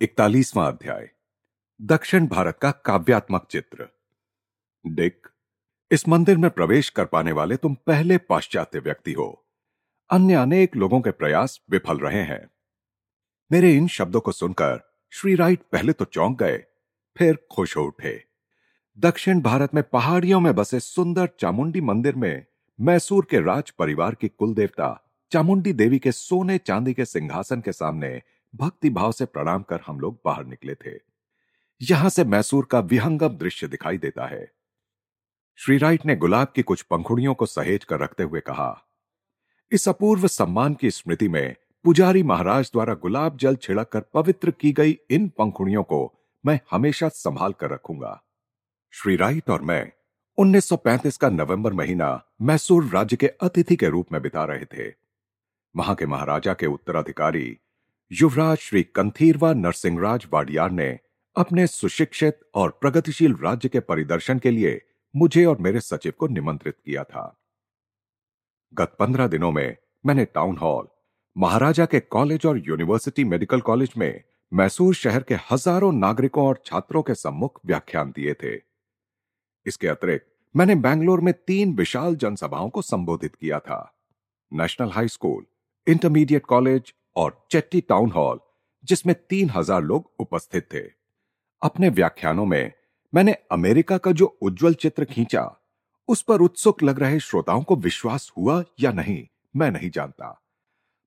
इकतालीसवां अध्याय, दक्षिण भारत का काव्यात्मक चित्र। डिक, इस मंदिर में प्रवेश कर पाने वाले तुम पहले पाश्चात्य व्यक्ति हो। अन्य अनेक लोगों के प्रयास विफल रहे हैं। मेरे इन शब्दों को सुनकर श्री राइट पहले तो चौंक गए, फिर खुश हो उठे। दक्षिण भारत में पहाड़ियों में बसे सुंदर चामुंडी मंदिर में मैसूर के राज परिवार की कुल देवता चामुंडी देवी के सोने चांदी के सिंहासन के सामने भक्ति भाव से प्रणाम कर हम लोग बाहर निकले थे। यहाँ से मैसूर का विहंगम दृश्य दिखाई देता है। श्री राइट ने गुलाब की कुछ पंखुड़ियों को सहेज कर रखते हुए कहा, इस अपूर्व सम्मान की स्मृति में पुजारी महाराज द्वारा गुलाब जल छिड़क कर पवित्र की गई इन पंखुड़ियों को मैं हमेशा संभाल कर रखूँगा। श्री राइट और मैं 1935 का नवंबर महीना मैसूर राज्य के अतिथि के रूप में बिता रहे थे। वहाँ के महाराजा के उत्तराधिकारी युवराज श्री कंथीरवा नरसिंहराज वाडियार ने अपने सुशिक्षित और प्रगतिशील राज्य के परिदर्शन के लिए मुझे और मेरे सचिव को निमंत्रित किया था। गत पंद्रह दिनों में मैंने टाउन हॉल, महाराजा के कॉलेज और यूनिवर्सिटी मेडिकल कॉलेज में मैसूर शहर के हज़ारों नागरिकों और छात्रों के सम्मुख व्याख्यान दिए थे। इसके अतिरिक्त मैंने बैंगलोर में तीन विशाल जनसभाओं को संबोधित किया था। National high school, intermediate college और चेट्टी टाउन हॉल, जिसमें तीन हज़ार लोग उपस्थित थे। अपने व्याख्यानों में मैंने अमेरिका का जो उज्जवल चित्र खींचा, उस पर उत्सुक लग रहे श्रोताओं को विश्वास हुआ या नहीं, मैं नहीं जानता।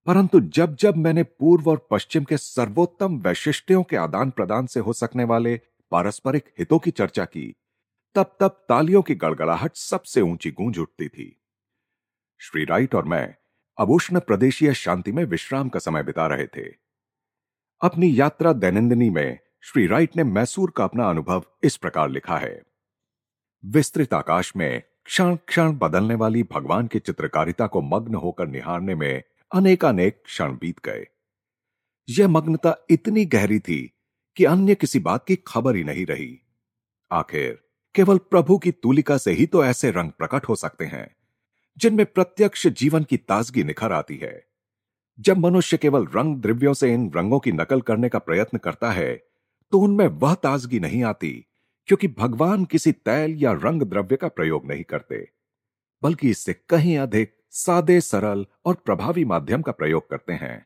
परंतु जब जब मैंने पूर्व और पश्चिम के सर्वोत्तम वैशिष्ट्यों के आदान प्रदान से हो सकने वाले पारस्परिक हितों की चर्चा की, तब तब तालियों की गड़गड़ाहट सबसे ऊँची गूंज उठती थी। श्री राइट और मैं अब उष्ण प्रदेशीय शांति में विश्राम का समय बिता रहे थे। अपनी यात्रा दैनंदिनी में श्री राइट ने मैसूर का अपना अनुभव इस प्रकार लिखा है। विस्तृत आकाश में क्षण क्षण बदलने वाली भगवान की चित्रकारिता को मग्न होकर निहारने में अनेकानेक क्षण बीत गए। यह मग्नता इतनी गहरी थी कि अन्य किसी बात की खबर ही नहीं रही। आखिर केवल प्रभु की तुलिका से ही तो ऐसे रंग प्रकट हो सकते हैं। जिनमें प्रत्यक्ष जीवन की ताजगी निखर आती है। जब मनुष्य केवल रंग द्रव्यों से इन रंगों की नकल करने का प्रयत्न करता है तो उनमें वह ताजगी नहीं आती, क्योंकि भगवान किसी तैल या रंग द्रव्य का प्रयोग नहीं करते, बल्कि इससे कहीं अधिक सादे, सरल और प्रभावी माध्यम का प्रयोग करते हैं,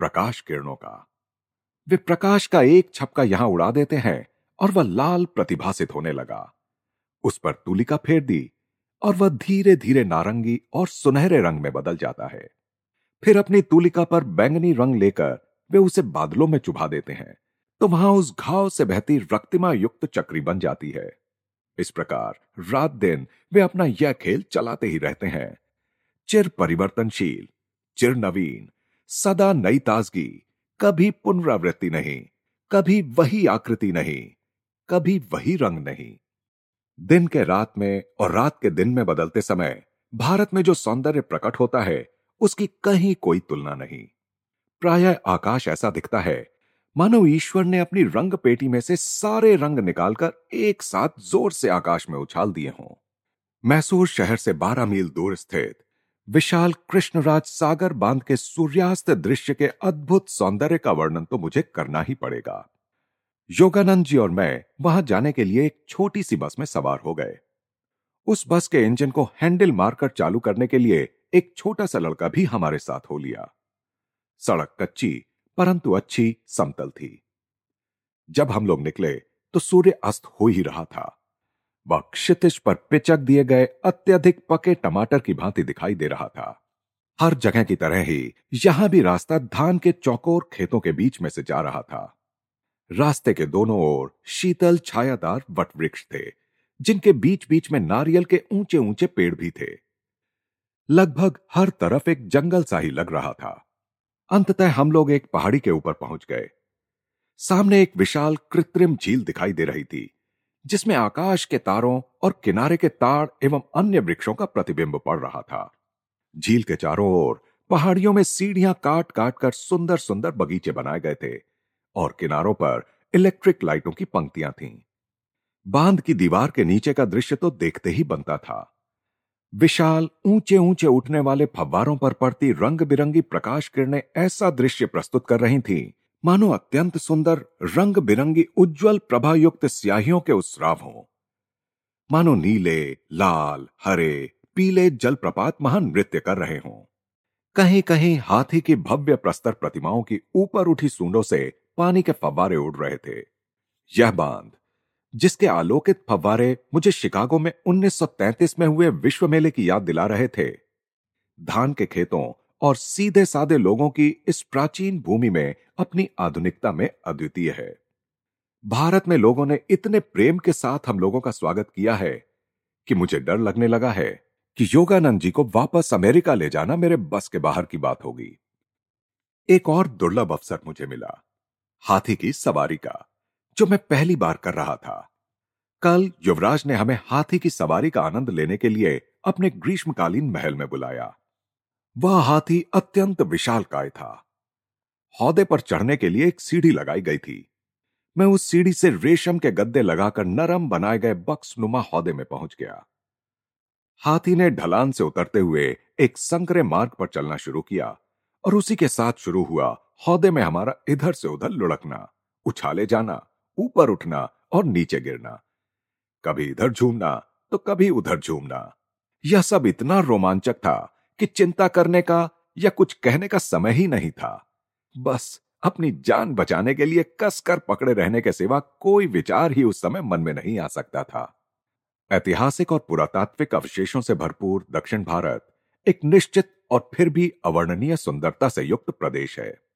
प्रकाश किरणों का। वे प्रकाश का एक छपका यहाँ उड़ा देते हैं और वह लाल प्रतिभासित होने लगा। उस पर तुलिका फेर दी और वह धीरे धीरे नारंगी और सुनहरे रंग में बदल जाता है। फिर अपनी तुलिका पर बैंगनी रंग लेकर वे उसे बादलों में चुभा देते हैं तो वहाँ उस घाव से बहती रक्तिमा युक्त चक्री बन जाती है। इस प्रकार रात दिन वे अपना यह खेल चलाते ही रहते हैं। चिर परिवर्तनशील, चिर नवीन, सदा नई ताजगी, कभी पुनरावृत्ति नहीं, कभी वही आकृति नहीं, कभी वही रंग नहीं। दिन के रात में और रात के दिन में बदलते समय, भारत में जो सौंदर्य प्रकट होता है, उसकी कहीं कोई तुलना नहीं। प्राय आकाश ऐसा दिखता है, मानो ईश्वर ने अपनी रंग पेटी में से सारे रंग निकालकर एक साथ ज़ोर से आकाश में उछाल दिए हों। मैसूर शहर से बारह मील दूर स्थित, विशाल कृष्णराज सागर बाँध के सूर्यास्त दृश्य के अद्भुत सौंदर्य का वर्णन तो मुझे करना ही पड़ेगा। योगानंद जी और मैं वहाँ जाने के लिए एक छोटी सी बस में सवार हो गए। उस बस के इंजन को हैंडल मारकर चालू करने के लिए एक छोटा सा लड़का भी हमारे साथ हो लिया। सड़क कच्ची, परंतु अच्छी, समतल थी। जब हम लोग निकले तो सूर्य अस्त हो ही रहा था। वह क्षितिज पर पिचक दिए गए अत्यधिक पके टमाटर की भांति दिखाई दे रहा था। हर जगह की तरह ही यहाँ भी रास्ता धान के चौकोर खेतों के बीच में से जा रहा था। रास्ते के दोनों ओर शीतल छायादार वट वृक्ष थे, जिनके बीच बीच में नारियल के ऊँचे ऊँचे पेड़ भी थे। लगभग हर तरफ़ एक जंगल सा ही लग रहा था। अंततः हम लोग एक पहाड़ी के ऊपर पहुँच गए। सामने एक विशाल कृत्रिम झील दिखाई दे रही थी, जिसमें आकाश के तारों और किनारे के ताड़ एवं अन्य वृक्षों का प्रतिबिंब पड़ रहा था। झील के चारों ओर पहाड़ियों में सीढ़ियाँ काट काट कर सुंदर सुंदर बगीचे बनाए गए थे। और किनारों पर इलेक्ट्रिक लाइटों की पंक्तियाँ थीं। बाँध की दीवार के नीचे का दृश्य तो देखते ही बनता था। विशाल ऊँचे ऊँचे उठने वाले फव्वारों पर पड़ती रंग बिरंगी प्रकाश किरणें ऐसा दृश्य प्रस्तुत कर रही थीं। मानो अत्यंत सुंदर रंग बिरंगी उज्जवल, प्रभायुक्त स्याहियों के उत्सराव हों। मानो नीले, लाल, हरे, पीले जलप्रपात महान नृत्य कर रहे हों। कहीं कहीं हाथी की भव्य प्रस्तर प्रतिमाओं की ऊपर उठी सूंडों से पानी के फवारे उड़ रहे थे। यह बाँध, जिसके आलोकित फव्वारे मुझे शिकागो में 1933 में हुए विश्व मेले की याद दिला रहे थे। धान के खेतों और सीधे साधे लोगों की इस प्राचीन भूमि में अपनी आधुनिकता में अद्वितीय है। भारत में लोगों ने इतने प्रेम के साथ हम लोगों का स्वागत किया है कि मुझे डर लगने लगा है कि योगानंद जी को वापस अमेरिका ले जाना मेरे बस के बाहर की बात होगी। एक और दुर्लभ अवसर मुझे मिला। हाथी की सवारी का, जो मैं पहली बार कर रहा था। कल युवराज ने हमें हाथी की सवारी का आनंद लेने के लिए अपने ग्रीष्मकालीन महल में बुलाया। वह हाथी अत्यंत विशाल काय था। हौदे पर चढ़ने के लिए एक सीढ़ी लगाई गई थी। मैं उस सीढ़ी से रेशम के गद्दे लगाकर नरम बनाए गए बक्स नुमा हौदे में पहुँच गया। हाथी ने ढलान से उतरते हुए एक संकरे मार्ग पर चलना शुरू किया और उसी के साथ शुरू हुआ हौदे में हमारा इधर से उधर लुढ़कना, उछाले जाना, ऊपर उठना और नीचे गिरना। कभी इधर झूमना तो कभी उधर झूमना। यह सब इतना रोमांचक था कि चिंता करने का या कुछ कहने का समय ही नहीं था। बस अपनी जान बचाने के लिए कसकर पकड़े रहने के सिवा कोई विचार ही उस समय मन में नहीं आ सकता था। ऐतिहासिक और पुरातात्विक अवशेषों से भरपूर दक्षिण भारत एक निश्चित और फिर भी अवर्णनीय सुंदरता से युक्त प्रदेश है।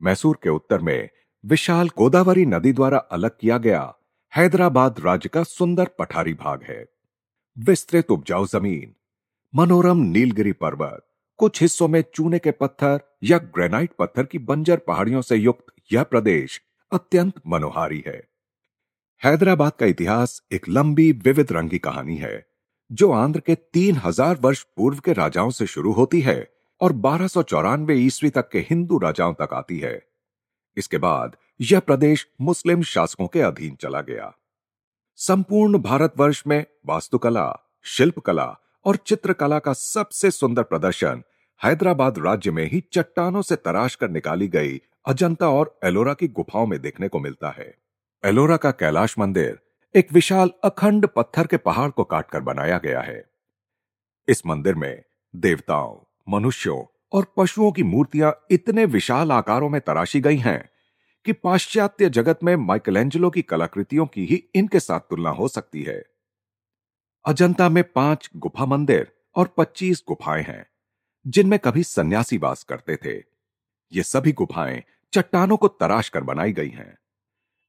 मैसूर के उत्तर में विशाल गोदावरी नदी द्वारा अलग किया गया हैदराबाद राज्य का सुंदर पठारी भाग है। विस्तृत उपजाऊ ज़मीन, मनोरम नीलगिरी पर्वत, कुछ हिस्सों में चूने के पत्थर या ग्रेनाइट पत्थर की बंजर पहाड़ियों से युक्त यह प्रदेश अत्यंत मनोहारी है। हैदराबाद का इतिहास एक लंबी, विविध रंगी कहानी है, जो आंध्र के तीन हज़ार वर्ष पूर्व के राजाओं से शुरू होती है और बारह सौ चौरानवे ईस्वी तक के हिंदू राजाओं तक आती है। इसके बाद यह प्रदेश मुस्लिम शासकों के अधीन चला गया। संपूर्ण भारतवर्ष में वास्तुकला, शिल्पकला और चित्रकला का सबसे सुंदर प्रदर्शन हैदराबाद राज्य में ही चट्टानों से तराश कर निकाली गई अजंता और एलोरा की गुफाओं में देखने को मिलता है। एलोरा का कैलाश मंदिर एक विशाल अखंड पत्थर के पहाड़ को काटकर बनाया गया है। इस मंदिर में देवताओं मनुष्यों और पशुओं की मूर्तियाँ इतने विशाल आकारों में तराशी गई हैं कि पाश्चात्य जगत में माइकलेंजलो की कलाकृतियों की ही इनके साथ तुलना हो सकती है। अजंता में पाँच गुफा मंदिर और पच्चीस गुफाएँ हैं, जिनमें कभी सन्यासी वास करते थे। ये सभी गुफाएँ चट्टानों को तराश कर बनाई गई हैं।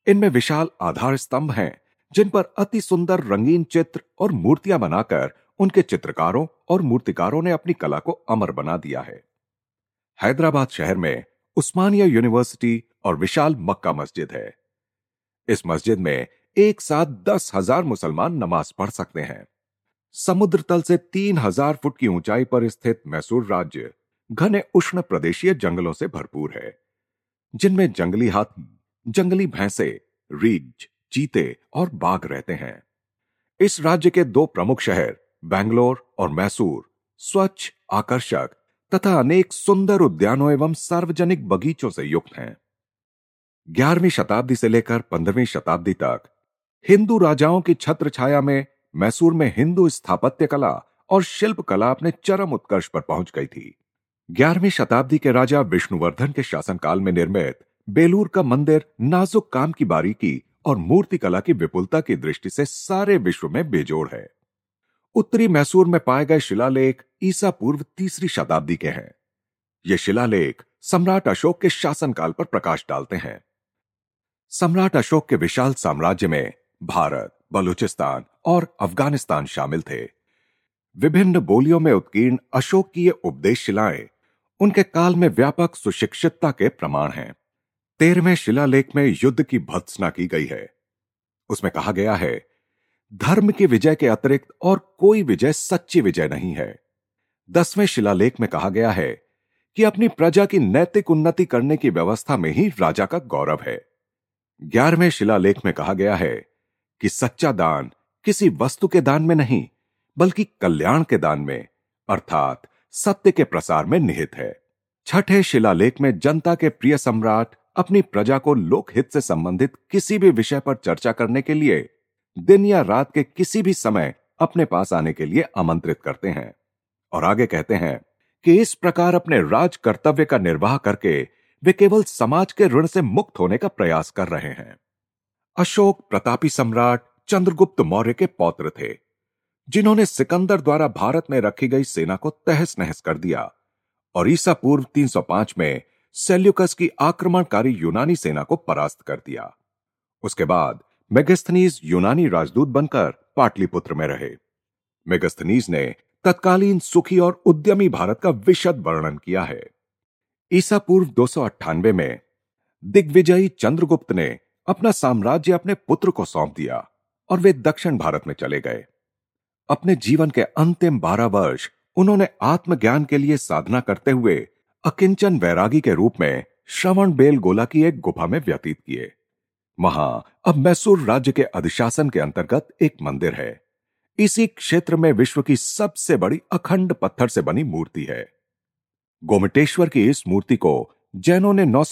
इनमें विशाल आधार स्तंभ हैं, जिन पर अति सुंदर रंगीन चित्र और मूर्तियाँ बनाकर उनके चित्रकारों और मूर्तिकारों ने अपनी कला को अमर बना दिया है। हैदराबाद शहर में उस्मानिया यूनिवर्सिटी और विशाल मक्का मस्जिद है। इस मस्जिद में एक साथ दस हज़ार मुसलमान नमाज़ पढ़ सकते हैं। समुद्र तल से तीन हज़ार फुट की ऊंचाई पर स्थित मैसूर राज्य घने उष्ण प्रदेशीय जंगलों से भरपूर है, जिनमें जंगली हाथी, जंगली भैंसे रीछ चीते और बाघ रहते हैं। इस राज्य के दो प्रमुख शहर बैंगलोर और मैसूर, स्वच्छ, आकर्षक तथा अनेक सुंदर उद्यानों एवं सार्वजनिक बगीचों से युक्त हैं। ग्यारहवीं शताब्दी से लेकर पंद्रहवीं शताब्दी तक हिंदू राजाओं की छत्र छाया में मैसूर में हिंदू स्थापत्य कला और शिल्प कला अपने चरम उत्कर्ष पर पहुँच गई थी। ग्यारहवीं शताब्दी के राजा विष्णुवर्धन के शासनकाल में निर्मित बेलूर का मंदिर नाजुक काम की बारीकी और मूर्ति कला की विपुलता की दृष्टि से सारे विश्व में बेजोड़ है। उत्तरी मैसूर में पाए गए शिलालेख ईसा पूर्व तीसरी शताब्दी के हैं। ये शिलालेख सम्राट अशोक के शासनकाल पर प्रकाश डालते हैं। सम्राट अशोक के विशाल साम्राज्य में भारत, बलूचिस्तान और अफ़गानिस्तान शामिल थे। विभिन्न बोलियों में उत्कीर्ण अशोक की ये उपदेश शिलाएँ उनके काल में व्यापक सुशिक्षितता के प्रमाण हैं। तेरहवें शिलालेख में युद्ध की भत्सना की गई है। उसमें कहा गया है धर्म की विजय के अतिरिक्त और कोई विजय सच्ची विजय नहीं है। दसवें शिलालेख में कहा गया है कि अपनी प्रजा की नैतिक उन्नति करने की व्यवस्था में ही राजा का गौरव है। ग्यारहवें शिलालेख में कहा गया है कि सच्चा दान किसी वस्तु के दान में नहीं, बल्कि कल्याण के दान में, अर्थात सत्य के प्रसार में निहित है। छठे शिलालेख में जनता के प्रिय सम्राट अपनी प्रजा को लोकहित से संबंधित किसी भी विषय पर चर्चा करने के लिए दिन या रात के किसी भी समय अपने पास आने के लिए आमंत्रित करते हैं और आगे कहते हैं कि इस प्रकार अपने राज कर्तव्य का निर्वाह करके वे केवल समाज के ऋण से मुक्त होने का प्रयास कर रहे हैं। अशोक प्रतापी सम्राट चंद्रगुप्त मौर्य के पौत्र थे, जिन्होंने सिकंदर द्वारा भारत में रखी गई सेना को तहस नहस कर दिया और ईसा पूर्व 305 में सेल्यूकस की आक्रमणकारी यूनानी सेना को परास्त कर दिया। उसके बाद मेगस्थनीज यूनानी राजदूत बनकर पाटलिपुत्र में रहे। मेगस्थनीज ने तत्कालीन सुखी और उद्यमी भारत का विशद वर्णन किया है। ईसा पूर्व दो सौ अट्ठानवे में दिग्विजयी चंद्रगुप्त ने अपना साम्राज्य अपने पुत्र को सौंप दिया और वे दक्षिण भारत में चले गए। अपने जीवन के अंतिम बारह वर्ष उन्होंने आत्मज्ञान के लिए साधना करते हुए अकिंचन वैरागी के रूप में श्रवण बेल गोला की एक गुफा में व्यतीत किए। वहाँ अब मैसूर राज्य के अधिशासन के अंतर्गत एक मंदिर है। इसी क्षेत्र में विश्व की सबसे बड़ी अखंड पत्थर से बनी मूर्ति है। गोमटेश्वर की इस मूर्ति को जैनों ने नौ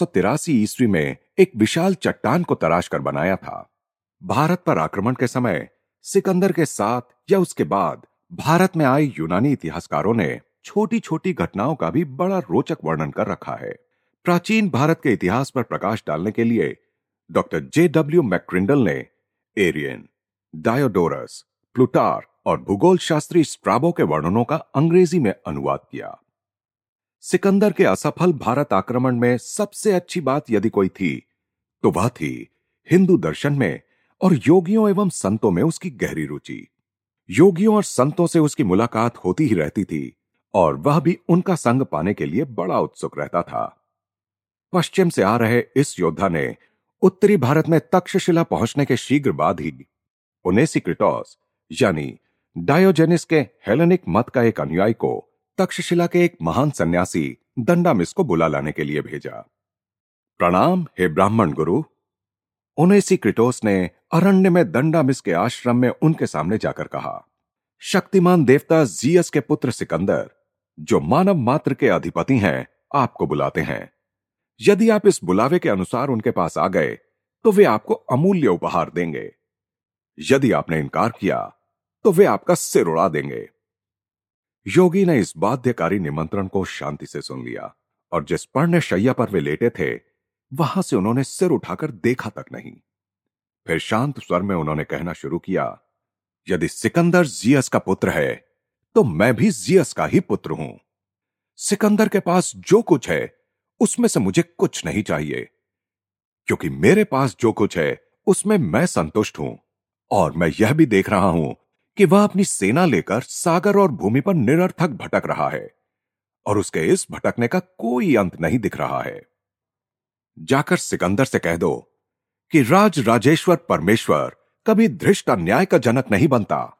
ईस्वी में एक विशाल चट्टान को तराश कर बनाया था। भारत पर आक्रमण के समय, सिकंदर के साथ या उसके बाद भारत में आए यूनानी इतिहासकारों ने छोटी छोटी घटनाओं का भी बड़ा रोचक वर्णन कर रखा है। प्राचीन भारत के इतिहास पर प्रकाश डालने के लिए डॉक्टर जे डब्ल्यू मैक्रिंडल ने एरियन डायोडोरस प्लूटार और भूगोल शास्त्री स्ट्राबो के वर्णनों का अंग्रेज़ी में अनुवाद किया। सिकंदर के असफल भारत आक्रमण में सबसे अच्छी बात यदि कोई थी तो वह थी हिंदू दर्शन में और योगियों एवं संतों में उसकी गहरी रुचि। योगियों और संतों से उसकी मुलाकात होती ही रहती थी और वह भी उनका संग पाने के लिए बड़ा उत्सुक रहता था। पश्चिम से आ रहे इस योद्धा ने उत्तरी भारत में तक्षशिला पहुँचने के शीघ्र बाद ही क्रिटोस, यानी डायोजेनिस के हेलेनिक मत का एक अनुयायी को तक्षशिला के एक महान सन्यासी दंडामिस को बुला लाने के लिए भेजा। प्रणाम, हे ब्राह्मण गुरु। क्रिटोस ने अरण्य में दंडामिस के आश्रम में उनके सामने जाकर कहा, शक्तिमान देवता जीएस के पुत्र सिकंदर, जो मानव मात्र के अधिपति हैं, आपको बुलाते हैं। यदि आप इस बुलावे के अनुसार उनके पास आ गए तो वे आपको अमूल्य उपहार देंगे। यदि आपने इनकार किया तो वे आपका सिर उड़ा देंगे। योगी ने इस बाध्यकारी निमंत्रण को शांति से सुन लिया, और जिस पर्ण शैया पर वे लेटे थे, वहाँ से उन्होंने सिर उठाकर देखा तक नहीं। फिर शांत स्वर में उन्होंने कहना शुरू किया, यदि सिकंदर जियस का पुत्र है तो मैं भी जियस का ही पुत्र हूँ। सिकंदर के पास जो कुछ है उसमें से मुझे कुछ नहीं चाहिए। क्योंकि मेरे पास जो कुछ है, उसमें मैं संतुष्ट हूँ। और मैं यह भी देख रहा हूँ कि वह अपनी सेना लेकर सागर और भूमि पर निरर्थक भटक रहा है और उसके इस भटकने का कोई अंत नहीं दिख रहा है। जाकर सिकंदर से कह दो कि राज राजेश्वर परमेश्वर कभी धृष्ट अन्याय का जनक नहीं बनता,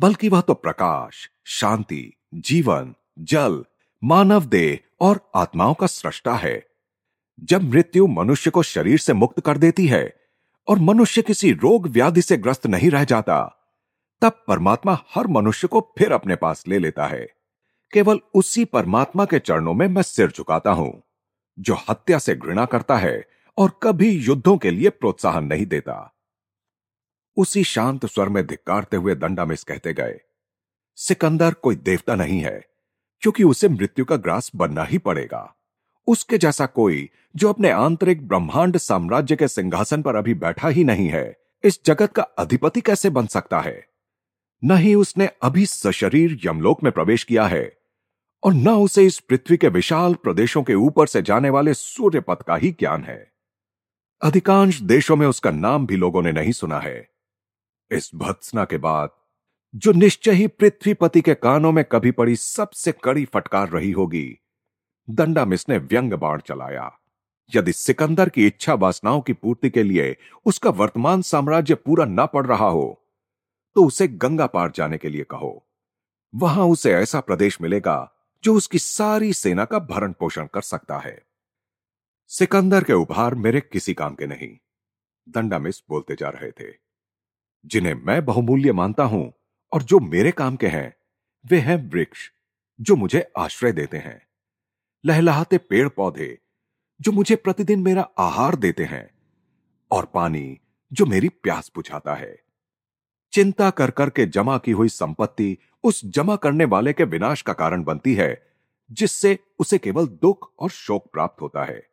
बल्कि वह तो प्रकाश, शांति, जीवन, जल मानव देह और आत्माओं का सृष्टा है। जब मृत्यु मनुष्य को शरीर से मुक्त कर देती है और मनुष्य किसी रोग व्याधि से ग्रस्त नहीं रह जाता, तब परमात्मा हर मनुष्य को फिर अपने पास ले लेता है। केवल उसी परमात्मा के चरणों में मैं सिर झुकाता हूँ, जो हत्या से घृणा करता है और कभी युद्धों के लिए प्रोत्साहन नहीं देता। उसी शांत स्वर में धिक्कारते हुए दंडामिस कहते गए, सिकंदर कोई देवता नहीं है क्योंकि उसे मृत्यु का ग्रास बनना ही पड़ेगा। उसके जैसा कोई, जो अपने आंतरिक ब्रह्मांड साम्राज्य के सिंहासन पर अभी बैठा ही नहीं है, इस जगत का अधिपति कैसे बन सकता है? न ही उसने अभी सशरीर यमलोक में प्रवेश किया है, और न उसे इस पृथ्वी के विशाल प्रदेशों के ऊपर से जाने वाले सूर्य पथ का ही ज्ञान है। अधिकांश देशों में उसका नाम भी लोगों ने नहीं सुना है। इस भत्सना के बाद जो निश्चय ही पृथ्वीपति के कानों में कभी पड़ी सबसे कड़ी फटकार रही होगी। दंडामिस ने व्यंग बाण चलाया। यदि सिकंदर की इच्छा वासनाओं की पूर्ति के लिए उसका वर्तमान साम्राज्य पूरा न पड़ रहा हो तो उसे गंगा पार जाने के लिए कहो। वहाँ उसे ऐसा प्रदेश मिलेगा जो उसकी सारी सेना का भरण पोषण कर सकता है। सिकंदर के उपहार मेरे किसी काम के नहीं, दंडामिस बोलते जा रहे थे। जिन्हें मैं बहुमूल्य मानता हूँ और जो मेरे काम के हैं, वे हैं वृक्ष, जो मुझे आश्रय देते हैं। लहलहाते पेड़ पौधे जो मुझे प्रतिदिन मेरा आहार देते हैं, और पानी, जो मेरी प्यास बुझाता है। चिंता कर कर के जमा की हुई संपत्ति, उस जमा करने वाले के विनाश का कारण बनती है, जिससे उसे केवल दुख और शोक प्राप्त होता है।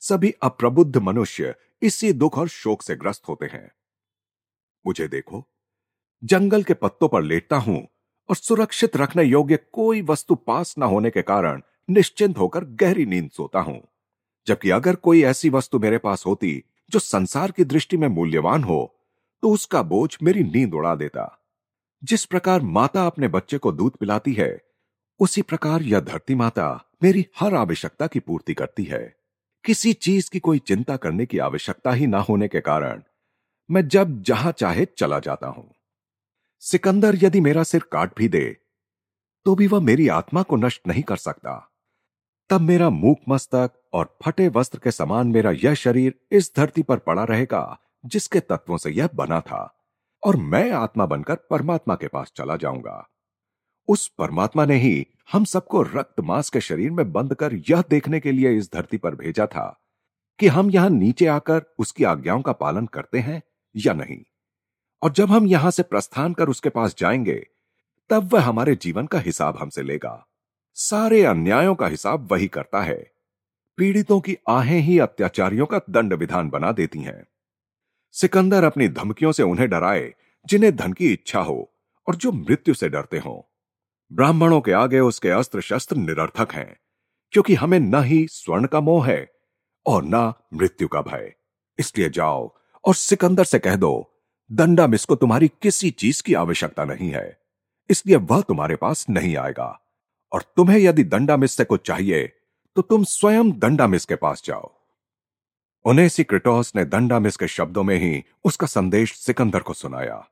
सभी अप्रबुद्ध मनुष्य इसी दुख और शोक से ग्रस्त होते हैं। मुझे देखो। जंगल के पत्तों पर लेटता हूँ और सुरक्षित रखने योग्य कोई वस्तु पास न होने के कारण निश्चिंत होकर गहरी नींद सोता हूँ। जबकि अगर कोई ऐसी वस्तु मेरे पास होती जो संसार की दृष्टि में मूल्यवान हो तो उसका बोझ मेरी नींद उड़ा देता। जिस प्रकार माता अपने बच्चे को दूध पिलाती है, उसी प्रकार यह धरती माता मेरी हर आवश्यकता की पूर्ति करती है। किसी चीज़ की कोई चिंता करने की आवश्यकता ही ना होने के कारण मैं जब जहाँ चाहे चला जाता हूँ। सिकंदर यदि मेरा सिर काट भी दे तो भी वह मेरी आत्मा को नष्ट नहीं कर सकता। तब मेरा मूक मस्तक और फटे वस्त्र के समान मेरा यह शरीर इस धरती पर पड़ा रहेगा, जिसके तत्वों से यह बना था, और मैं आत्मा बनकर परमात्मा के पास चला जाऊँगा। उस परमात्मा ने ही हम सबको रक्त मांस के शरीर में बंद कर यह देखने के लिए इस धरती पर भेजा था कि हम यहाँ नीचे आकर उसकी आज्ञाओं का पालन करते हैं या नहीं। और जब हम यहाँ से प्रस्थान कर उसके पास जाएँगे, तब वह हमारे जीवन का हिसाब हमसे लेगा। सारे अन्यायों का हिसाब वही करता है। पीड़ितों की आहें ही अत्याचारियों का दंड विधान बना देती हैं। सिकंदर अपनी धमकियों से उन्हें डराए, जिन्हें धन की इच्छा हो और जो मृत्यु से डरते हो। ब्राह्मणों के आगे उसके अस्त्र शस्त्र निरर्थक हैं, क्योंकि हमें न ही स्वर्ण का मोह है और न मृत्यु का भय। इसलिए जाओ और सिकंदर से कह दो दंडामिस को तुम्हारी किसी चीज़ की आवश्यकता नहीं है। इसलिए वह तुम्हारे पास नहीं आएगा। और तुम्हें यदि दंडामिस से कुछ चाहिए तो तुम स्वयं दंडामिस के पास जाओ। उन्हें सी क्रिटोस ने दंडा मिस के शब्दों में ही उसका संदेश सिकंदर को सुनाया।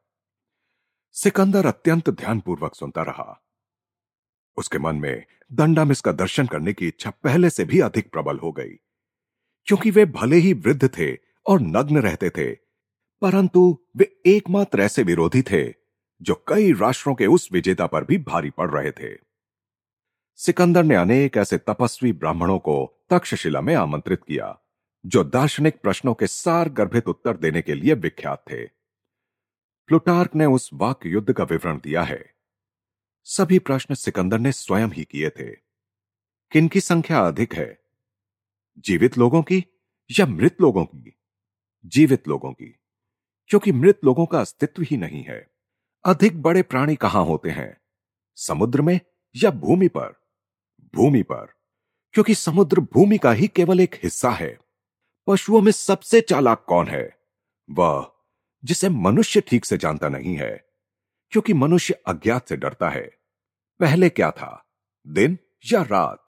सिकंदर अत्यंत ध्यानपूर्वक सुनता रहा। उसके मन में दंडामिस का दर्शन करने की इच्छा पहले से भी अधिक प्रबल हो गई। क्योंकि वे भले ही वृद्ध थे और नग्न रहते थे परंतु वे एकमात्र ऐसे विरोधी थे, जो कई राष्ट्रों के उस विजेता पर भी भारी पड़ रहे थे। सिकंदर ने अनेक ऐसे तपस्वी ब्राह्मणों को तक्षशिला में आमंत्रित किया, जो दार्शनिक प्रश्नों के सार गर्भित उत्तर देने के लिए विख्यात थे। प्लुटार्क ने उस वाक युद्ध का विवरण दिया है। सभी प्रश्न सिकंदर ने स्वयं ही किए थे। किनकी संख्या अधिक है? जीवित लोगों की या मृत लोगों की? जीवित लोगों की। क्योंकि मृत लोगों का अस्तित्व ही नहीं है। अधिक बड़े प्राणी कहाँ होते हैं? समुद्र में या भूमि पर? भूमि पर। क्योंकि समुद्र भूमि का ही केवल एक हिस्सा है। पशुओं में सबसे चालाक कौन है? वह, जिसे मनुष्य ठीक से जानता नहीं है, क्योंकि मनुष्य अज्ञात से डरता है। पहले क्या था? दिन या रात?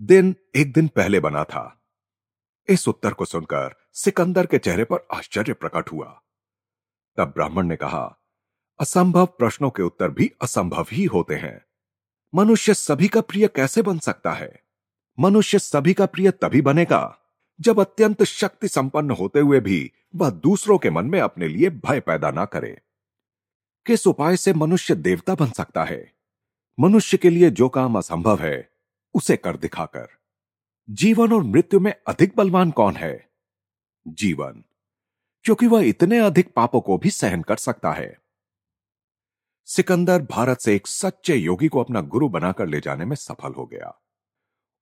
दिन एक दिन पहले बना था। इस उत्तर को सुनकर सिकंदर के चेहरे पर आश्चर्य प्रकट हुआ। तब ब्राह्मण ने कहा, असंभव प्रश्नों के उत्तर भी असंभव ही होते हैं। मनुष्य सभी का प्रिय कैसे बन सकता है? मनुष्य सभी का प्रिय तभी बनेगा जब अत्यंत शक्ति संपन्न होते हुए भी वह दूसरों के मन में अपने लिए भय पैदा ना करे। किस उपाय से मनुष्य देवता बन सकता है? मनुष्य के लिए जो काम असंभव है, उसे कर दिखाकर। जीवन और मृत्यु में अधिक बलवान कौन है? जीवन, क्योंकि वह इतने अधिक पापों को भी सहन कर सकता है। सिकंदर भारत से एक सच्चे योगी को अपना गुरु बनाकर ले जाने में सफल हो गया।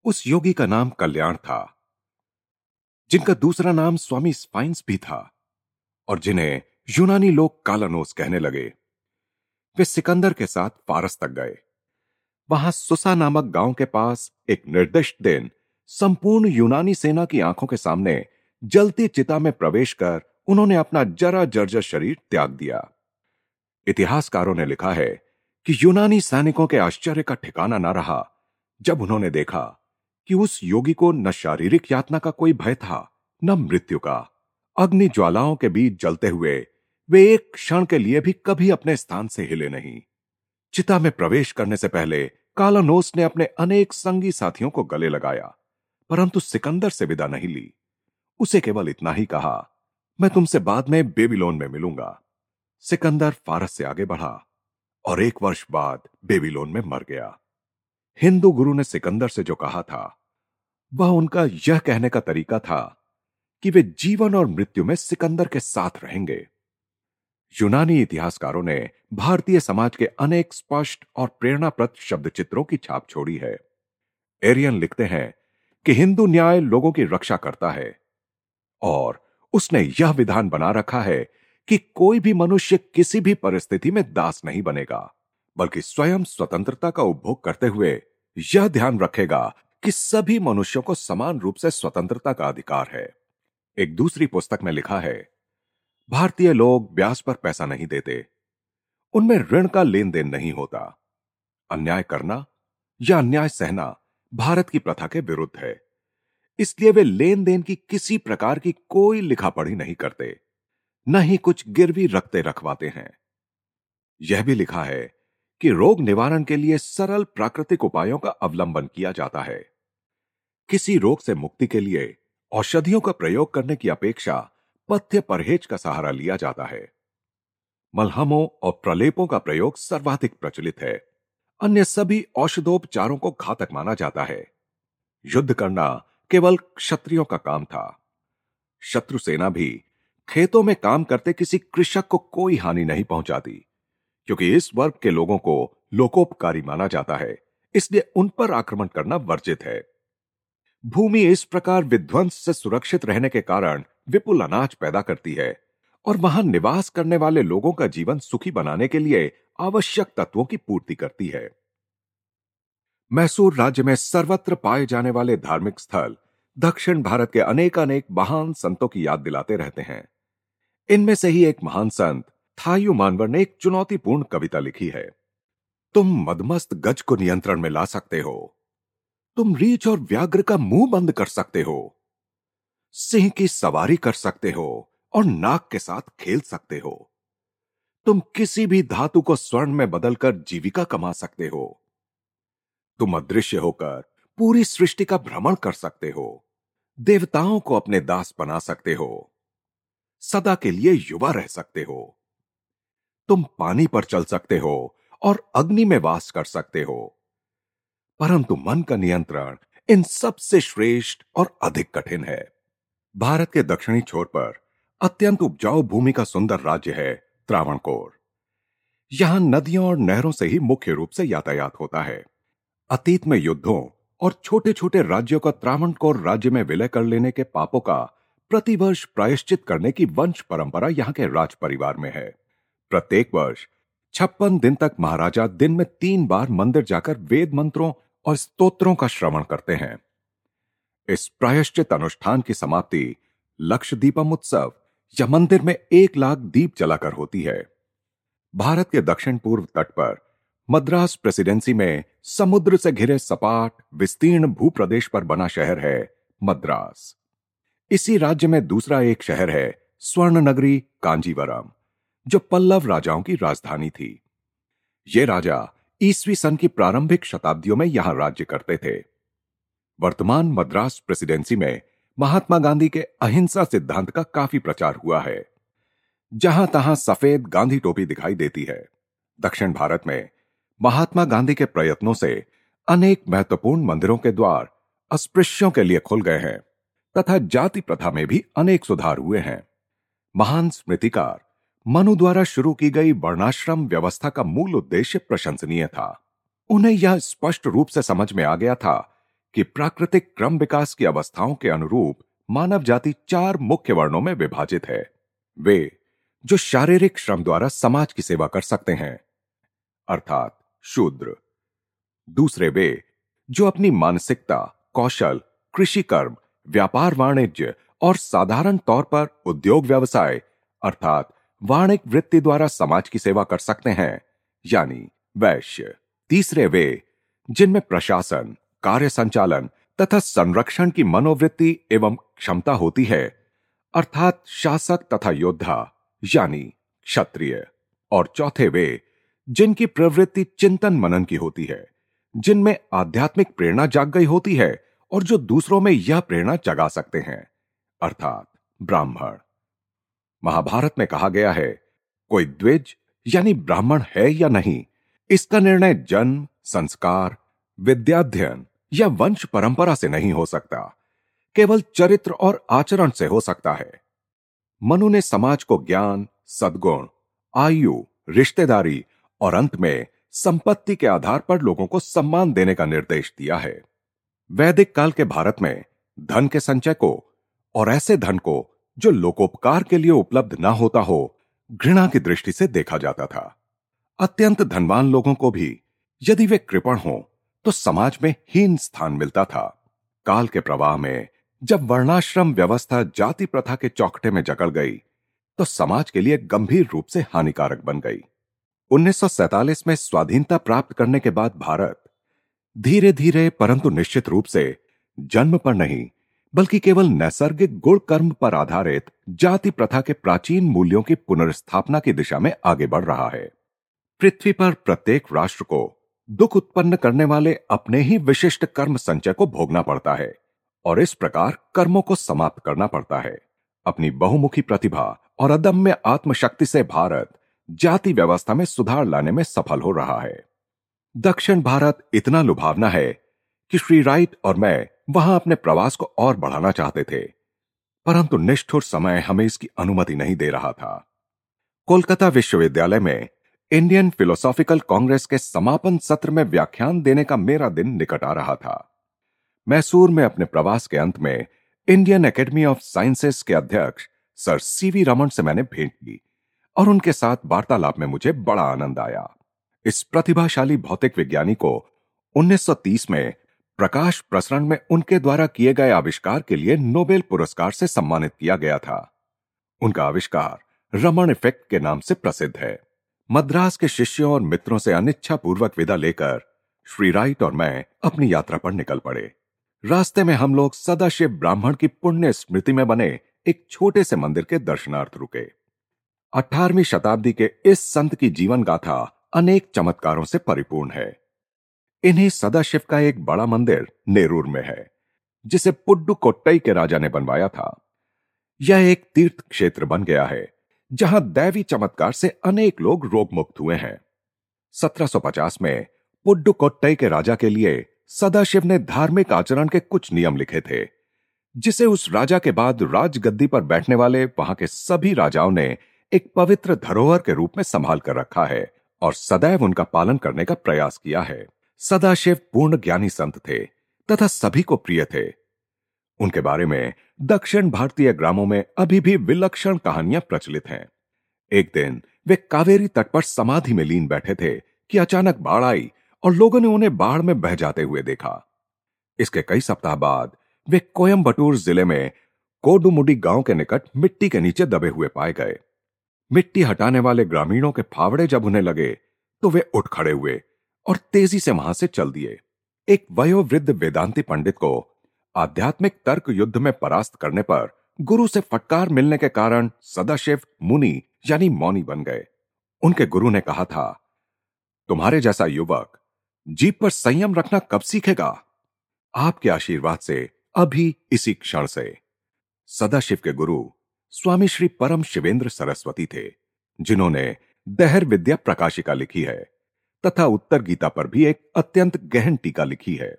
उस योगी का नाम कल्याण था, जिनका दूसरा नाम स्वामी स्पाइंस भी था, और जिन्हें यूनानी लोग कालानोस कहने लगे। वे सिकंदर के साथ पारस तक गए। वहाँ सुसा नामक गाँव के पास एक निर्दिष्ट दिन संपूर्ण यूनानी सेना की आँखों के सामने जलती चिता में प्रवेश कर उन्होंने अपना जरा जर्जर शरीर त्याग दिया। इतिहासकारों ने लिखा है कि यूनानी सैनिकों के आश्चर्य का ठिकाना न रहा, जब उन्होंने देखा कि उस योगी को न शारीरिक यातना का कोई भय था, न मृत्यु का। अग्नि ज्वालाओं के बीच जलते हुए वे एक क्षण के लिए भी कभी अपने स्थान से हिले नहीं। चिता में प्रवेश करने से पहले कालानोस ने अपने अनेक संगी साथियों को गले लगाया, परंतु सिकंदर से विदा नहीं ली। उसे केवल इतना ही कहा, मैं तुमसे बाद में बेबीलोन में मिलूँगा। सिकंदर फारस से आगे बढ़ा और एक वर्ष बाद बेबीलोन में मर गया। हिंदू गुरु ने सिकंदर से जो कहा था, वह उनका यह कहने का तरीका था कि वे जीवन और मृत्यु में सिकंदर के साथ रहेंगे। यूनानी इतिहासकारों ने भारतीय समाज के अनेक स्पष्ट और प्रेरणाप्रद शब्द चित्रों की छाप छोड़ी है। एरियन लिखते हैं कि हिंदू न्याय लोगों की रक्षा करता है और उसने यह विधान बना रखा है कि कोई भी मनुष्य किसी भी परिस्थिति में दास नहीं बनेगा, बल्कि स्वयं स्वतंत्रता का उपभोग करते हुए यह ध्यान रखेगा कि सभी मनुष्यों को समान रूप से स्वतंत्रता का अधिकार है। एक दूसरी पुस्तक में लिखा है, भारतीय लोग ब्याज पर पैसा नहीं देते। उनमें ऋण का लेन देन नहीं होता। अन्याय करना या अन्याय सहना भारत की प्रथा के विरुद्ध है। इसलिए वे लेन देन की किसी प्रकार की कोई लिखा पढ़ी नहीं करते, न ही कुछ गिरवी रखते रखवाते हैं। यह भी लिखा है कि रोग निवारण के लिए सरल प्राकृतिक उपायों का अवलंबन किया जाता है। किसी रोग से मुक्ति के लिए औषधियों का प्रयोग करने की अपेक्षा पथ्य परहेज का सहारा लिया जाता है। मलहमों और प्रलेपों का प्रयोग सर्वाधिक प्रचलित है। अन्य सभी औषधोपचारों को घातक माना जाता है। युद्ध करना केवल क्षत्रियों का काम था। शत्रु सेना भी खेतों में काम करते किसी कृषक को कोई हानि नहीं पहुंचाती, क्योंकि इस वर्ग के लोगों को लोकोपकारी माना जाता है, इसलिए उन पर आक्रमण करना वर्जित है। भूमि इस प्रकार विध्वंस से सुरक्षित रहने के कारण विपुल अनाज पैदा करती है, और वहाँ निवास करने वाले लोगों का जीवन सुखी बनाने के लिए आवश्यक तत्वों की पूर्ति करती है। मैसूर राज्य में सर्वत्र पाए जाने वाले धार्मिक स्थल दक्षिण भारत के अनेक अनेक महान संतों की याद दिलाते रहते हैं। इनमें से ही एक महान संत, थायु मानवर ने एक चुनौतीपूर्ण कविता लिखी है। तुम मदमस्त गज को नियंत्रण में ला सकते हो। तुम रीछ और व्याघ्र का मुँह बंद कर सकते हो। सिंह की सवारी कर सकते हो और नाक के साथ खेल सकते हो। तुम किसी भी धातु को स्वर्ण में बदलकर जीविका कमा सकते हो। तुम अदृश्य होकर पूरी सृष्टि का भ्रमण कर सकते हो। देवताओं को अपने दास बना सकते हो। सदा के लिए युवा रह सकते हो। तुम पानी पर चल सकते हो और अग्नि में वास कर सकते हो। परंतु मन का नियंत्रण इन सबसे श्रेष्ठ और अधिक कठिन है। भारत के दक्षिणी छोर पर अत्यंत उपजाऊ भूमि का सुंदर राज्य है त्रावणकोर। यहाँ नदियों और नहरों से ही मुख्य रूप से यातायात होता है। अतीत में युद्धों और छोटे छोटे राज्यों का त्रावण त्रावणकोर राज्य में विलय कर लेने के पापों का प्रतिवर्ष प्रायश्चित करने की वंश परंपरा यहाँ के राज परिवार में है। प्रत्येक वर्ष छप्पन दिन तक महाराजा दिन में तीन बार मंदिर जाकर वेद मंत्रों और स्तोत्रों का श्रवण करते हैं। इस प्रायश्चित अनुष्ठान की समाप्ति लक्ष्य दीपम उत्सव या मंदिर में एक लाख दीप जलाकर होती है। भारत के दक्षिण पूर्व तट पर मद्रास प्रेसिडेंसी में समुद्र से घिरे सपाट, विस्तीर्ण भूप्रदेश पर बना शहर है मद्रास। इसी राज्य में दूसरा एक शहर है स्वर्ण नगरी कांजीवरम, जो पल्लव राजाओं की राजधानी थी। ये राजा ईसवी सन की प्रारंभिक शताब्दियों में यहाँ राज्य करते थे। वर्तमान मद्रास प्रेसिडेंसी में महात्मा गांधी के अहिंसा सिद्धांत का काफ़ी प्रचार हुआ है। जहाँ तहां सफ़ेद गांधी टोपी दिखाई देती है। दक्षिण भारत में महात्मा गांधी के प्रयत्नों से अनेक महत्वपूर्ण मंदिरों के द्वार अस्पृश्यों के लिए खुल गए हैं, तथा जाति प्रथा में भी अनेक सुधार हुए हैं। महान स्मृतिकार मनु द्वारा शुरू की गई वर्णाश्रम व्यवस्था का मूल उद्देश्य प्रशंसनीय था। उन्हें यह स्पष्ट रूप से समझ में आ गया था कि प्राकृतिक क्रम विकास की अवस्थाओं के अनुरूप मानव जाति चार मुख्य वर्णों में विभाजित है। वे, जो शारीरिक श्रम द्वारा समाज की सेवा कर सकते हैं, अर्थात शूद्र। दूसरे वे, जो अपनी मानसिकता, कौशल, कृषि कर्म, व्यापार वाणिज्य और साधारण तौर पर उद्योग व्यवसाय, अर्थात वाणिक वृत्ति द्वारा समाज की सेवा कर सकते हैं, यानी वैश्य। तीसरे वे, जिनमें प्रशासन, कार्य संचालन तथा संरक्षण की मनोवृत्ति एवं क्षमता होती है, अर्थात शासक तथा योद्धा, यानी क्षत्रिय। और चौथे वे जिनकी प्रवृत्ति चिंतन मनन की होती है, जिनमें आध्यात्मिक प्रेरणा जाग गई होती है और जो दूसरों में यह प्रेरणा जगा सकते हैं। अर्थात ब्राह्मण। महाभारत में कहा गया है, कोई द्विज यानी ब्राह्मण है या नहीं, इसका निर्णय जन्म, संस्कार, विद्याध्ययन या वंश परंपरा से नहीं हो सकता। केवल चरित्र और आचरण से हो सकता है। मनु ने समाज को ज्ञान, सद्गुण, आयु, रिश्तेदारी और अंत में संपत्ति के आधार पर लोगों को सम्मान देने का निर्देश दिया है। वैदिक काल के भारत में धन के संचय को और ऐसे धन को जो लोकोपकार के लिए उपलब्ध ना होता हो, घृणा की दृष्टि से देखा जाता था। अत्यंत धनवान लोगों को भी यदि वे कृपण हों तो समाज में हीन स्थान मिलता था। काल के प्रवाह में जब वर्णाश्रम व्यवस्था जाति प्रथा के चौकटे में जकड़ गई तो समाज के लिए गंभीर रूप से हानिकारक बन गई। 1947 में स्वाधीनता प्राप्त करने के बाद भारत धीरे धीरे परंतु निश्चित रूप से जन्म पर नहीं, बल्कि केवल नैसर्गिक गुण कर्म पर आधारित जाति प्रथा के प्राचीन मूल्यों की पुनर्स्थापना की दिशा में आगे बढ़ रहा है। पृथ्वी पर प्रत्येक राष्ट्र को दुख उत्पन्न करने वाले अपने ही विशिष्ट कर्म संचय को भोगना पड़ता है, और इस प्रकार कर्मों को समाप्त करना पड़ता है। अपनी बहुमुखी प्रतिभा और अदम्य आत्मशक्ति से भारत जाति व्यवस्था में सुधार लाने में सफल हो रहा है। दक्षिण भारत इतना लुभावना है कि श्री राइट और मैं वहाँ अपने प्रवास को और बढ़ाना चाहते थे, परंतु निष्ठुर समय हमें इसकी अनुमति नहीं दे रहा था। कोलकाता विश्वविद्यालय में इंडियन फिलोसॉफिकल कांग्रेस के समापन सत्र में व्याख्यान देने का मेरा दिन निकट आ रहा था। मैसूर में अपने प्रवास के अंत में इंडियन एकेडमी ऑफ़ साइंसेस के अध्यक्ष सर सीवी रमन से मैंने भेंट की। और उनके साथ वार्तालाप में मुझे बड़ा आनंद आया। इस प्रतिभाशाली भौतिक विज्ञानी को 1930 में प्रकाश प्रसरण में उनके द्वारा किए गए आविष्कार के लिए नोबेल पुरस्कार से सम्मानित किया गया था। उनका आविष्कार रमन इफ़ेक्ट के नाम से प्रसिद्ध है। मद्रास के शिष्यों और मित्रों से अनिच्छा पूर्वक विदा लेकर श्री राइट और मैं अपनी यात्रा पर निकल पड़े। रास्ते में हम लोग सदाशिव ब्राह्मण की पुण्य स्मृति में बने एक छोटे से मंदिर के दर्शनार्थ रुके। अठारहवीं शताब्दी के इस संत की जीवन गाथा अनेक चमत्कारों से परिपूर्ण है। इन्हीं सदाशिव का एक बड़ा मंदिर नेरूर में है, जिसे पुड्डू कोट्टई के राजा ने बनवाया था। यह एक तीर्थ क्षेत्र बन गया है, जहाँ दैवी चमत्कार से अनेक लोग रोग मुक्त हुए हैं। 1750 में पुड्डू कोट्टई के राजा के लिए सदाशिव ने धार्मिक आचरण के कुछ नियम लिखे थे, जिसे उस राजा के बाद राजगद्दी पर बैठने वाले वहाँ के सभी राजाओं ने एक पवित्र धरोहर के रूप में संभाल कर रखा है और सदैव उनका पालन करने का प्रयास किया है। सदाशिव पूर्ण ज्ञानी संत थे तथा सभी को प्रिय थे। उनके बारे में दक्षिण भारतीय ग्रामों में अभी भी विलक्षण कहानियाँ प्रचलित हैं। एक दिन वे कावेरी तट पर समाधि में लीन बैठे थे कि अचानक बाढ़ आई और लोगों ने उन्हें बाढ़ में बह जाते हुए देखा। इसके कई सप्ताह बाद वे कोयम्बटूर ज़िले में कोडुमुडी गाँव के निकट मिट्टी के नीचे दबे हुए पाए गए। मिट्टी हटाने वाले ग्रामीणों के फावड़े जब उन्हें लगे तो वे उठ खड़े हुए और तेज़ी से वहाँ से चल दिए। एक वयोवृद्ध वेदांती पंडित को आध्यात्मिक तर्क युद्ध में परास्त करने पर गुरु से फटकार मिलने के कारण सदाशिव मुनि यानी मौनी बन गए। उनके गुरु ने कहा था, तुम्हारे जैसा युवक जीप पर संयम रखना कब सीखेगा? आपके आशीर्वाद से, अभी इसी क्षण से। सदाशिव के गुरु स्वामी श्री परम शिवेंद्र सरस्वती थे, जिन्होंने दहर विद्या प्रकाशिका लिखी है, तथा उत्तर गीता पर भी एक अत्यंत गहन टीका लिखी है।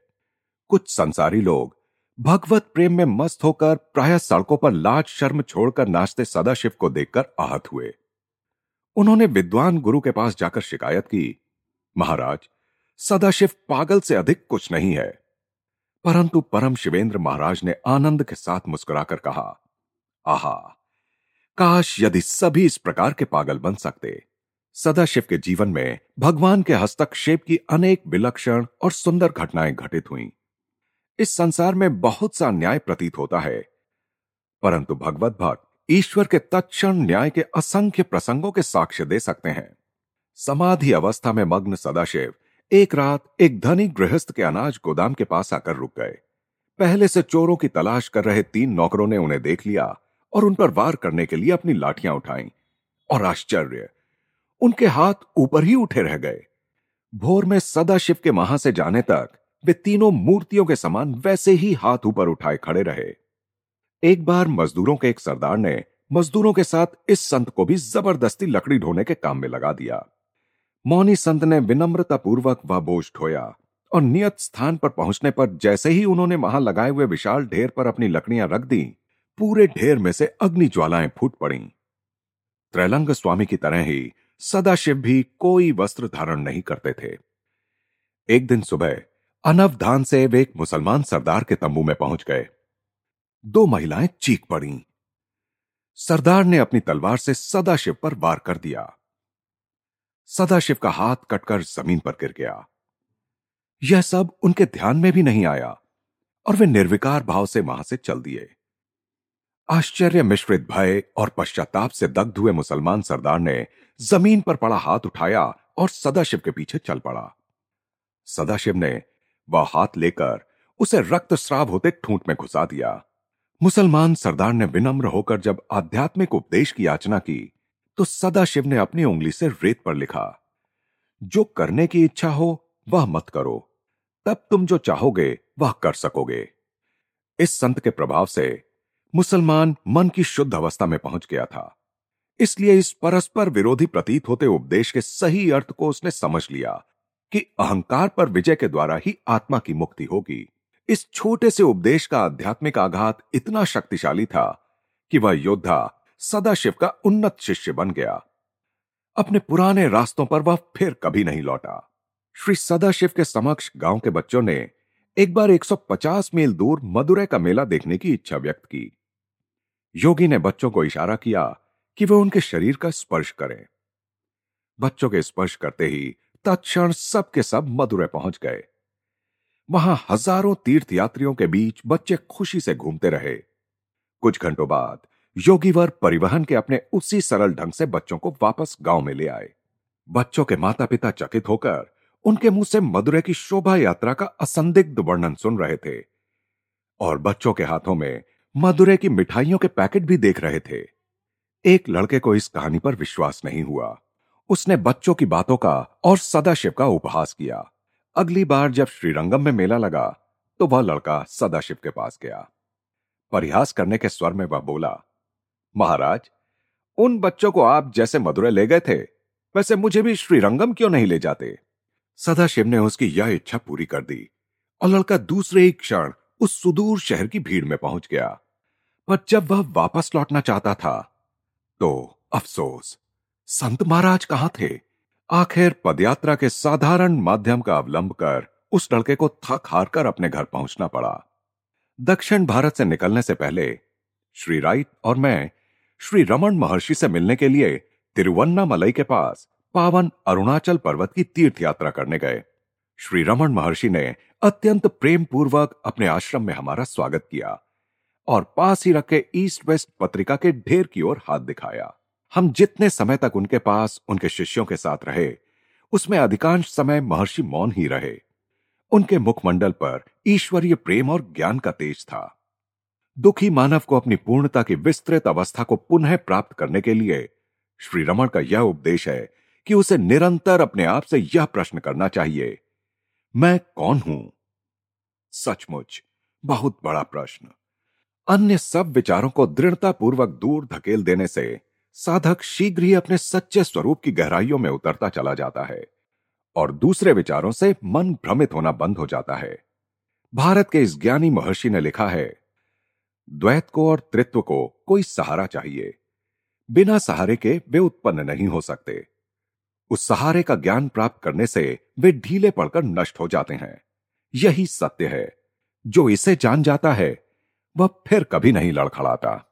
कुछ संसारी लोग भगवत प्रेम में मस्त होकर प्राय सड़कों पर लाज शर्म छोड़कर नाचते सदाशिव को देखकर आहत हुए। उन्होंने विद्वान गुरु के पास जाकर शिकायत की, महाराज, सदाशिव पागल से अधिक कुछ नहीं है। परंतु परम शिवेंद्र महाराज ने आनंद के साथ मुस्कुराकर कहा आहा, काश यदि सभी इस प्रकार के पागल बन सकते। सदाशिव के जीवन में भगवान के हस्तक्षेप की अनेक विलक्षण और सुंदर घटनाएँ घटित हुई। इस संसार में बहुत सा न्याय प्रतीत होता है। परंतु भगवत भक्त ईश्वर के तत्क्षण न्याय के असंख्य प्रसंगों के साक्ष्य दे सकते हैं। समाधि अवस्था में मग्न सदाशिव एक रात एक धनी गृहस्थ के अनाज गोदाम के पास आकर रुक गए। पहले से चोरों की तलाश कर रहे तीन नौकरों ने उन्हें देख लिया और उन पर वार करने के लिए अपनी लाठियाँ उठाई। और आश्चर्य, उनके हाथ ऊपर ही उठे रह गए। भोर में सदाशिव के वहाँ से जाने तक वे तीनों मूर्तियों के समान वैसे ही हाथ ऊपर उठाए खड़े रहे। एक बार मजदूरों के एक सरदार ने मजदूरों के साथ इस संत को भी ज़बरदस्ती लकड़ी ढोने के काम में लगा दिया। मौनी संत ने विनम्रता पूर्वक वह बोझ ढोया और नियत स्थान पर पहुँचने पर जैसे ही उन्होंने वहाँ लगाए हुए विशाल ढेर पर अपनी लकड़ियाँ रख दी पूरे ढेर में से अग्नि ज्वालाएँ फूट पड़ी। त्रैलंग स्वामी की तरह ही सदाशिव भी कोई वस्त्र धारण नहीं करते थे। एक दिन सुबह अनवधान से वे एक मुसलमान सरदार के तंबू में पहुँच गए। दो महिलाएँ चीख पड़ी। सरदार ने अपनी तलवार से सदाशिव पर वार कर दिया। सदाशिव का हाथ कटकर ज़मीन पर गिर गया। यह सब उनके ध्यान में भी नहीं आया और वे निर्विकार भाव से वहाँ से चल दिए। आश्चर्य मिश्रित भय और पश्चाताप से दग्ध हुए मुसलमान सरदार ने ज़मीन पर पड़ा हाथ उठाया और सदाशिव के पीछे चल पड़ा। सदाशिव ने वह हाथ लेकर उसे रक्तस्राव होते ठूंठ में घुसा दिया। मुसलमान सरदार ने विनम्र होकर जब आध्यात्मिक उपदेश की याचना की तो सदाशिव ने अपनी उंगली से रेत पर लिखा, जो करने की इच्छा हो, वह मत करो। तब तुम जो चाहोगे, वह कर सकोगे। इस संत के प्रभाव से मुसलमान मन की शुद्ध अवस्था में पहुँच गया था। इसलिए इस परस्पर विरोधी प्रतीत होते उपदेश के सही अर्थ को उसने समझ लिया कि अहंकार पर विजय के द्वारा ही आत्मा की मुक्ति होगी। इस छोटे से उपदेश का आध्यात्मिक आघात इतना शक्तिशाली था कि वह योद्धा सदाशिव का उन्नत शिष्य बन गया। अपने पुराने रास्तों पर वह फिर कभी नहीं लौटा। श्री सदाशिव के समक्ष गाँव के बच्चों ने एक बार 150 मील दूर मदुरै का मेला देखने की इच्छा व्यक्त की। योगी ने बच्चों को इशारा किया कि वे उनके शरीर का स्पर्श करें। बच्चों के स्पर्श करते ही तत्क्षण सब के सब मदुरै पहुँच गए। वहाँ हज़ारों तीर्थयात्रियों के बीच बच्चे खुशी से घूमते रहे। कुछ घंटों बाद योगीवर परिवहन के अपने उसी सरल ढंग से बच्चों को वापस गाँव में ले आए। बच्चों के माता पिता चकित होकर उनके मुँह से मदुरै की शोभा यात्रा का असंदिग्ध वर्णन सुन रहे थे और बच्चों के हाथों में मदुरै की मिठाइयों के पैकेट भी देख रहे थे। एक लड़के को इस कहानी पर विश्वास नहीं हुआ। उसने बच्चों की बातों का और सदाशिव का उपहास किया। अगली बार जब श्रीरंगम में मेला लगा तो वह लड़का सदाशिव के पास गया। परिहास करने के स्वर में वह बोला, महाराज, उन बच्चों को आप जैसे मदुरै ले गए थे, वैसे मुझे भी श्रीरंगम क्यों नहीं ले जाते? सदाशिव ने उसकी यह इच्छा पूरी कर दी, और लड़का दूसरे ही क्षण उस सुदूर शहर की भीड़ में पहुँच गया। पर जब वह वापस लौटना चाहता था तो अफसोस, संत महाराज कहाँ थे? आखिर पदयात्रा के साधारण माध्यम का अवलंब कर उस लड़के को थक हार कर अपने घर पहुँचना पड़ा। दक्षिण भारत से निकलने से पहले, श्री राइट और मैं, श्री रमन महर्षि से मिलने के लिए तिरुवन्नामलई के पास पावन अरुणाचल पर्वत की तीर्थ यात्रा करने गए। श्री रमन महर्षि ने अत्यंत प्रेम पूर्वक अपने आश्रम में हमारा स्वागत किया और पास ही रखे ईस्ट वेस्ट पत्रिका के ढेर की ओर हाथ दिखाया। हम जितने समय तक उनके पास, उनके शिष्यों के साथ रहे, उसमें अधिकांश समय महर्षि मौन ही रहे। उनके मुखमंडल पर ईश्वरीय प्रेम और ज्ञान का तेज था। दुखी मानव को अपनी पूर्णता की विस्तृत अवस्था को पुनः प्राप्त करने के लिए श्री रमण का यह उपदेश है कि उसे निरंतर अपने आप से यह प्रश्न करना चाहिए मैं कौन हूँ? सचमुच, बहुत बड़ा प्रश्न। अन्य सब विचारों को दृढ़तापूर्वक दूर धकेल देने से साधक शीघ्र ही अपने सच्चे स्वरूप की गहराइयों में उतरता चला जाता है और दूसरे विचारों से मन भ्रमित होना बंद हो जाता है। भारत के इस ज्ञानी महर्षि ने लिखा है, द्वैत को और त्रित्व को कोई सहारा चाहिए। बिना सहारे के वे उत्पन्न नहीं हो सकते। उस सहारे का ज्ञान प्राप्त करने से वे ढीले पड़कर नष्ट हो जाते हैं। यही सत्य है। जो इसे जान जाता है, वह फिर कभी नहीं लड़खड़ाता।